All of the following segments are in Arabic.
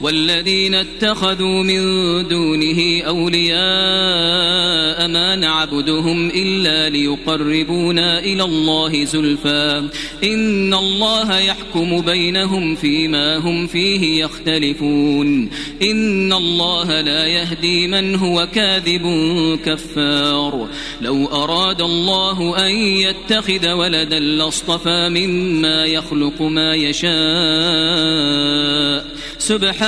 والذين اتخذوا من دونه أولياء ما نعبدهم إلا ليقربونا إلى الله زلفى. إن الله يحكم بينهم فيما هم فيه يختلفون. إن الله لا يهدي من هو كاذب كفار. لو أراد الله أن يتخذ ولدا لاصطفى مما يخلق ما يشاء. سبحانه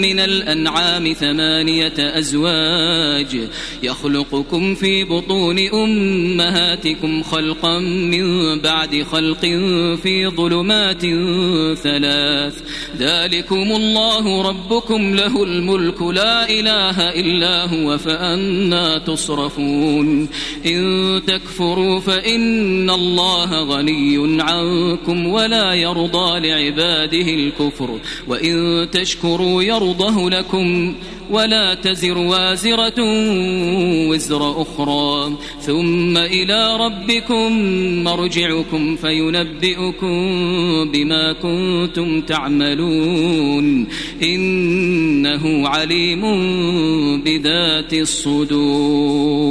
من الأنعام ثمانية أزواج يخلقكم في بطون أمهاتكم خلقا من بعد خلق في ظلمات ثلاث. ذلكم الله ربكم له الملك لا إله إلا هو فأنا تصرفون. إن تكفروا فإن الله غني عنكم ولا يرضى لعباده الكفر. وإن تشكروا يرضه لكم ولا تزر وازرة وزر أخرى ثم إلى ربكم مرجعكم فينبئكم بما كنتم تعملون إنه عليم بذات الصدور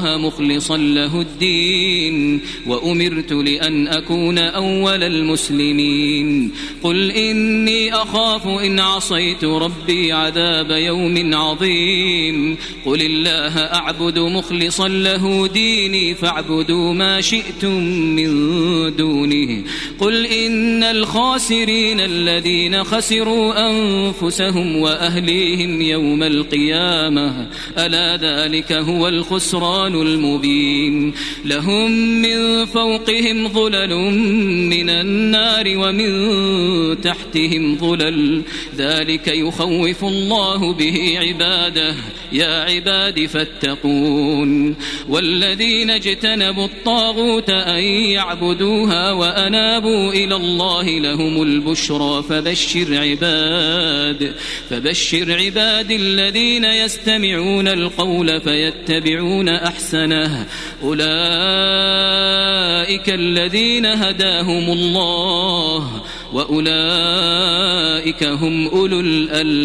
مخلصا له الدين وأمرت لأن أكون أول المسلمين. قل إني أخاف إن عصيت ربي عذاب يوم عظيم. قل الله أعبد مخلصا له ديني فاعبدوا ما شئتم من دونه. قل إن الخاسرين الذين خسروا أنفسهم وأهليهم يوم القيامة ألا ذلك هو الخسران؟ المبين. لهم من فوقهم ظلل من النار ومن تحتهم ظلل. ذلك يخوف الله به عباده. يا عباد فاتقون. والذين اجتنبوا الطاغوت أن يعبدوها وأنابوا إلى الله لهم البشرى. فبشر عباد. فبشر عباد الذين يستمعون القول فيتبعون أحسنه. أولئك الذين هداهم الله وأولئك هم أولو الألباب.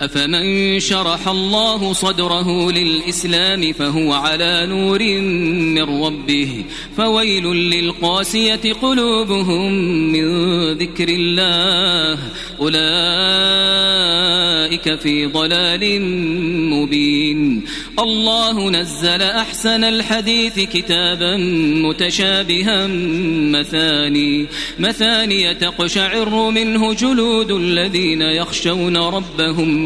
أفمن شرح الله صدره للإسلام فهو على نور من ربه فويل للقاسية قلوبهم من ذكر الله أولئك في ضلال مبين الله نزل أحسن الحديث كتابا متشابها مثاني مثاني تقشعر منه جلود الذين يخشون ربهم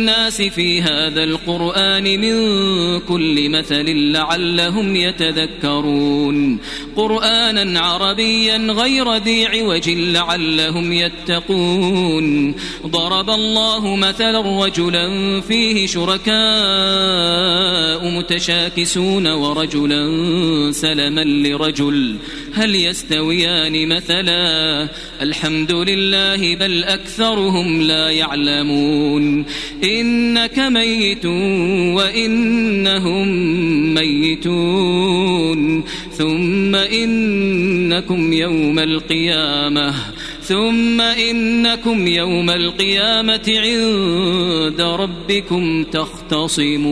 للناس في هذا القرآن من كل مثل لعلهم يتذكرون. قرآنا عربيا غير ذي عوج لعلهم يتقون. ضرب الله مثلا رجلا فيه شركاء متشاكسون ورجلا سلما لرجل. هل يستويان مثلا؟ الحمد لله بل أكثرهم لا يعلمون. إنك ميت وإنهم ميتون. ثم إنكم يوم القيامة. ثم إنكم يوم القيامة عند ربكم تختصمون.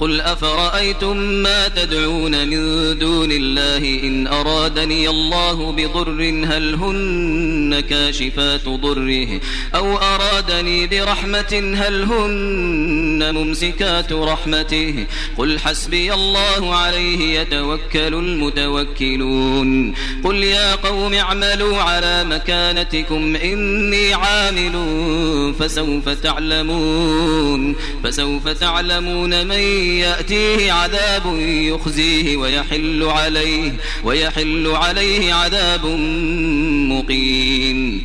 قل أفرأيتم ما تدعون من دون الله إن أرادني الله بضر هل هن كاشفات ضره أو أرادني برحمة هل هن ممسكات رحمته قل حسبي الله عليه يتوكل المتوكلون قل يا قوم اعملوا على مكانتكم إني عامل فسوف تعلمون فسوف تعلمون من يأتيه عذاب يخزيه ويحل عليه ويحل عليه عذاب مقيم.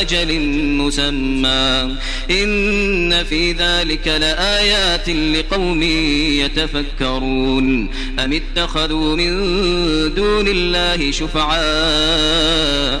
أجل مسمى. إن في ذلك لآيات لقوم يتفكرون. أم اتخذوا من دون الله شفعاء؟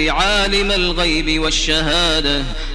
عالم الغيب والشهادة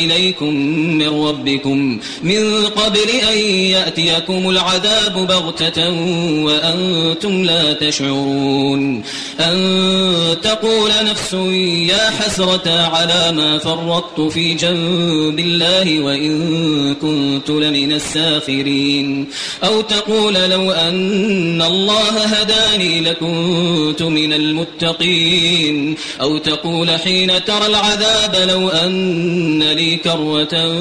إليكم من ربكم من قبل أن يأتيكم العذاب بغتة وأنتم لا تشعرون أن تقول نفس يا حسرة على ما فرطت في جنب الله وإن كنت لمن الساخرين أو تقول لو أن الله هداني لكنت من المتقين أو تقول حين ترى العذاب لو أن لي كروة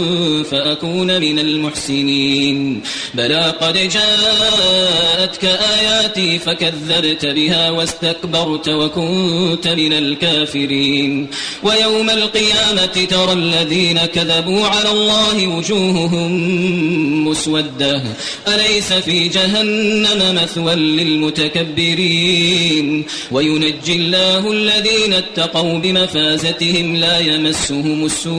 فأكون من المحسنين. بلى قد جاءتك آياتي فكذبت بها واستكبرت وكنت من الكافرين. ويوم القيامة ترى الذين كذبوا على الله وجوههم مسودة. أليس في جهنم مثوى للمتكبرين؟ وينجي الله الذين اتقوا بمفازتهم لا يمسهم السوء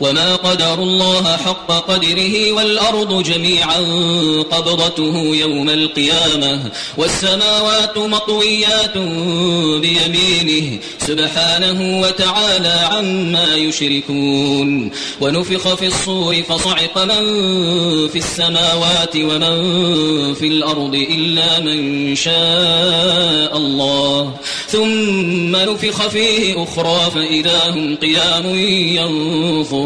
وما قدر الله حق قدره والأرض جميعا قبضته يوم القيامة والسماوات مطويات بيمينه سبحانه وتعالى عما يشركون ونفخ في الصور فصعق من في السماوات ومن في الأرض إلا من شاء الله ثم نفخ فيه أخرى فإذا هم قيام ينظرون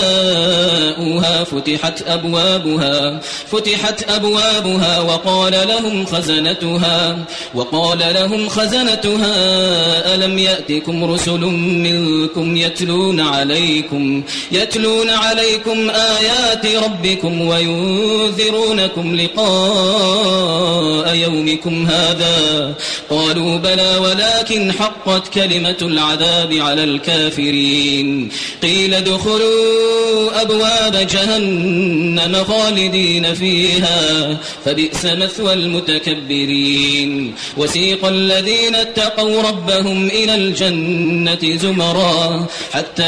جاءوها فتحت أبوابها فتحت أبوابها وقال لهم خزنتها وقال لهم خزنتها ألم يأتكم رسل منكم يتلون عليكم يتلون عليكم آيات ربكم وينذرونكم لقاء يومكم هذا؟ قالوا بلى ولكن حقت كلمة العذاب على الكافرين. قيل ادخلوا أبواب جهنم خالدين فيها فبئس مثوى المتكبرين. وسيق الذين اتقوا ربهم إلى الجنة زمرا حتى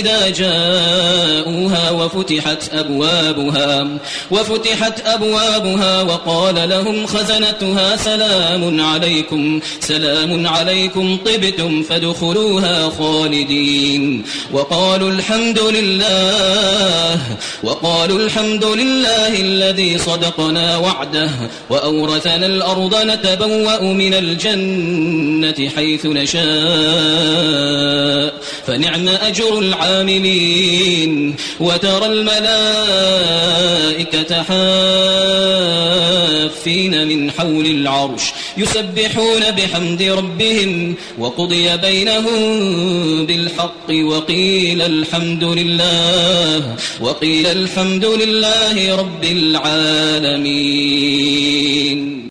إذا جاءوها وفتحت أبوابها وفتحت أبوابها وقال لهم خزنتها سلام عليكم سلام عليكم طبتم فادخلوها خالدين. وقالوا الحمد لله. وقالوا الحمد لله الذي صدقنا وعده وأورثنا الأرض نتبوأ من الجنة حيث نشاء. فنعم أجر العاملين وترى الملائكة حافين من حول العرش يسبحون بحمد ربهم وقضي بينهم بالحق وقيل الحمد لله وقيل الحمد لله رب العالمين.